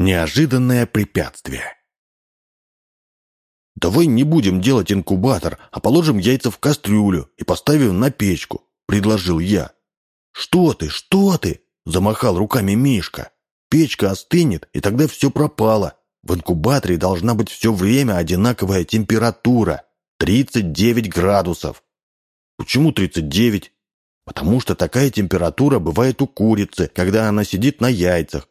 Неожиданное препятствие. «Давай не будем делать инкубатор, а положим яйца в кастрюлю и поставим на печку», — предложил я. «Что ты, что ты?» — замахал руками Мишка. «Печка остынет, и тогда все пропало. В инкубаторе должна быть все время одинаковая температура — 39 градусов». «Почему 39?» «Потому что такая температура бывает у курицы, когда она сидит на яйцах.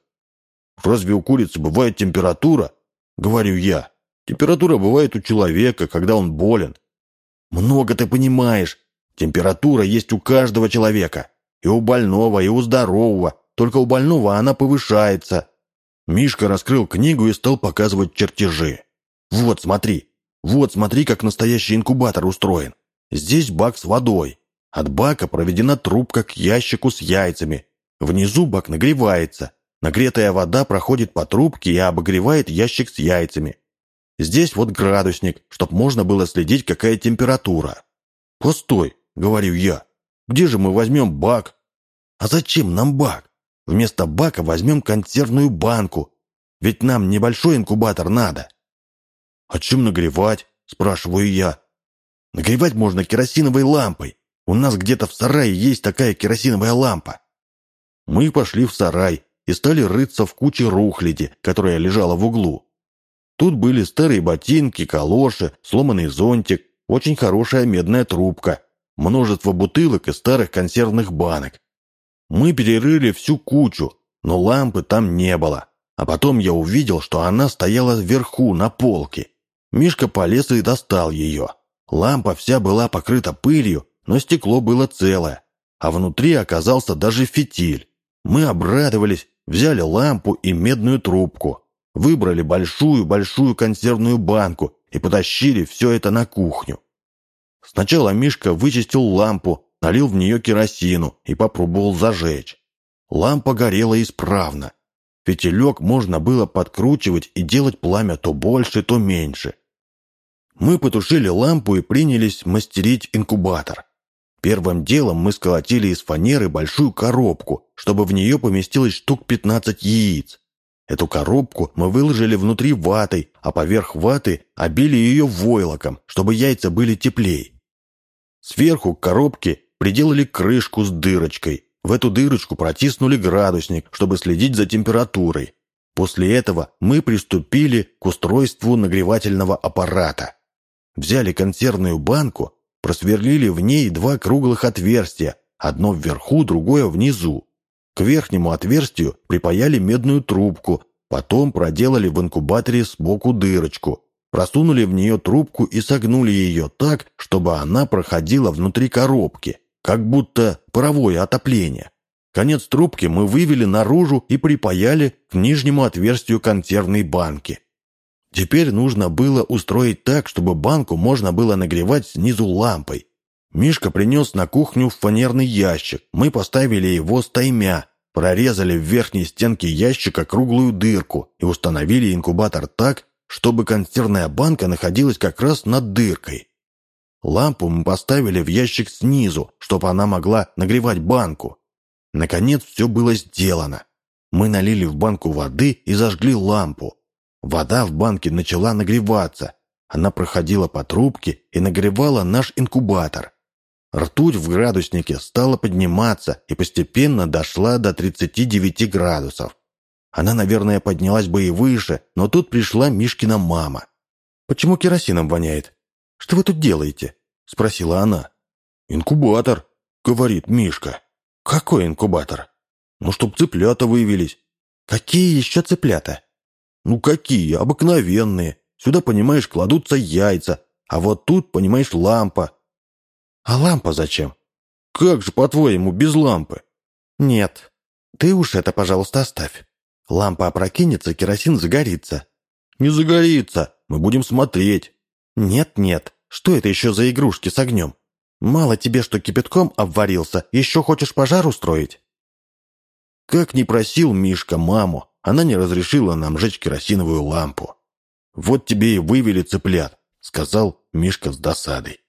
Разве у курицы бывает температура? Говорю я. Температура бывает у человека, когда он болен. Много ты понимаешь. Температура есть у каждого человека. И у больного, и у здорового. Только у больного она повышается. Мишка раскрыл книгу и стал показывать чертежи. Вот, смотри. Вот, смотри, как настоящий инкубатор устроен. Здесь бак с водой. От бака проведена трубка к ящику с яйцами. Внизу бак нагревается. Нагретая вода проходит по трубке и обогревает ящик с яйцами. Здесь вот градусник, чтоб можно было следить, какая температура. «Постой», — говорю я, — «где же мы возьмем бак?» «А зачем нам бак? Вместо бака возьмем консервную банку, ведь нам небольшой инкубатор надо». «А чем нагревать?» — спрашиваю я. «Нагревать можно керосиновой лампой. У нас где-то в сарае есть такая керосиновая лампа». Мы пошли в сарай, и стали рыться в куче рухляди, которая лежала в углу. Тут были старые ботинки, калоши, сломанный зонтик, очень хорошая медная трубка, множество бутылок и старых консервных банок. Мы перерыли всю кучу, но лампы там не было. А потом я увидел, что она стояла вверху, на полке. Мишка полез и достал ее. Лампа вся была покрыта пылью, но стекло было целое, а внутри оказался даже фитиль. Мы обрадовались, Взяли лампу и медную трубку, выбрали большую-большую консервную банку и потащили все это на кухню. Сначала Мишка вычистил лампу, налил в нее керосину и попробовал зажечь. Лампа горела исправно. Фитилек можно было подкручивать и делать пламя то больше, то меньше. Мы потушили лампу и принялись мастерить инкубатор. Первым делом мы сколотили из фанеры большую коробку, чтобы в нее поместилось штук 15 яиц. Эту коробку мы выложили внутри ватой, а поверх ваты обили ее войлоком, чтобы яйца были теплее. Сверху к коробке приделали крышку с дырочкой. В эту дырочку протиснули градусник, чтобы следить за температурой. После этого мы приступили к устройству нагревательного аппарата. Взяли консервную банку, просверлили в ней два круглых отверстия, одно вверху, другое внизу. К верхнему отверстию припаяли медную трубку, потом проделали в инкубаторе сбоку дырочку, просунули в нее трубку и согнули ее так, чтобы она проходила внутри коробки, как будто паровое отопление. Конец трубки мы вывели наружу и припаяли к нижнему отверстию консервной банки. Теперь нужно было устроить так, чтобы банку можно было нагревать снизу лампой. Мишка принес на кухню фанерный ящик. Мы поставили его стаймя, прорезали в верхней стенке ящика круглую дырку и установили инкубатор так, чтобы консервная банка находилась как раз над дыркой. Лампу мы поставили в ящик снизу, чтобы она могла нагревать банку. Наконец все было сделано. Мы налили в банку воды и зажгли лампу. Вода в банке начала нагреваться. Она проходила по трубке и нагревала наш инкубатор. Ртуть в градуснике стала подниматься и постепенно дошла до 39 градусов. Она, наверное, поднялась бы и выше, но тут пришла Мишкина мама. «Почему керосином воняет? Что вы тут делаете?» – спросила она. «Инкубатор», – говорит Мишка. «Какой инкубатор?» «Ну, чтоб цыплята вывелись». «Какие еще цыплята?» «Ну какие? Обыкновенные. Сюда, понимаешь, кладутся яйца, а вот тут, понимаешь, лампа». «А лампа зачем?» «Как же, по-твоему, без лампы?» «Нет. Ты уж это, пожалуйста, оставь. Лампа опрокинется, керосин загорится». «Не загорится. Мы будем смотреть». «Нет-нет. Что это еще за игрушки с огнем? Мало тебе, что кипятком обварился, еще хочешь пожар устроить?» Как не просил Мишка маму, она не разрешила нам жечь керосиновую лампу. «Вот тебе и вывели цыплят», — сказал Мишка с досадой.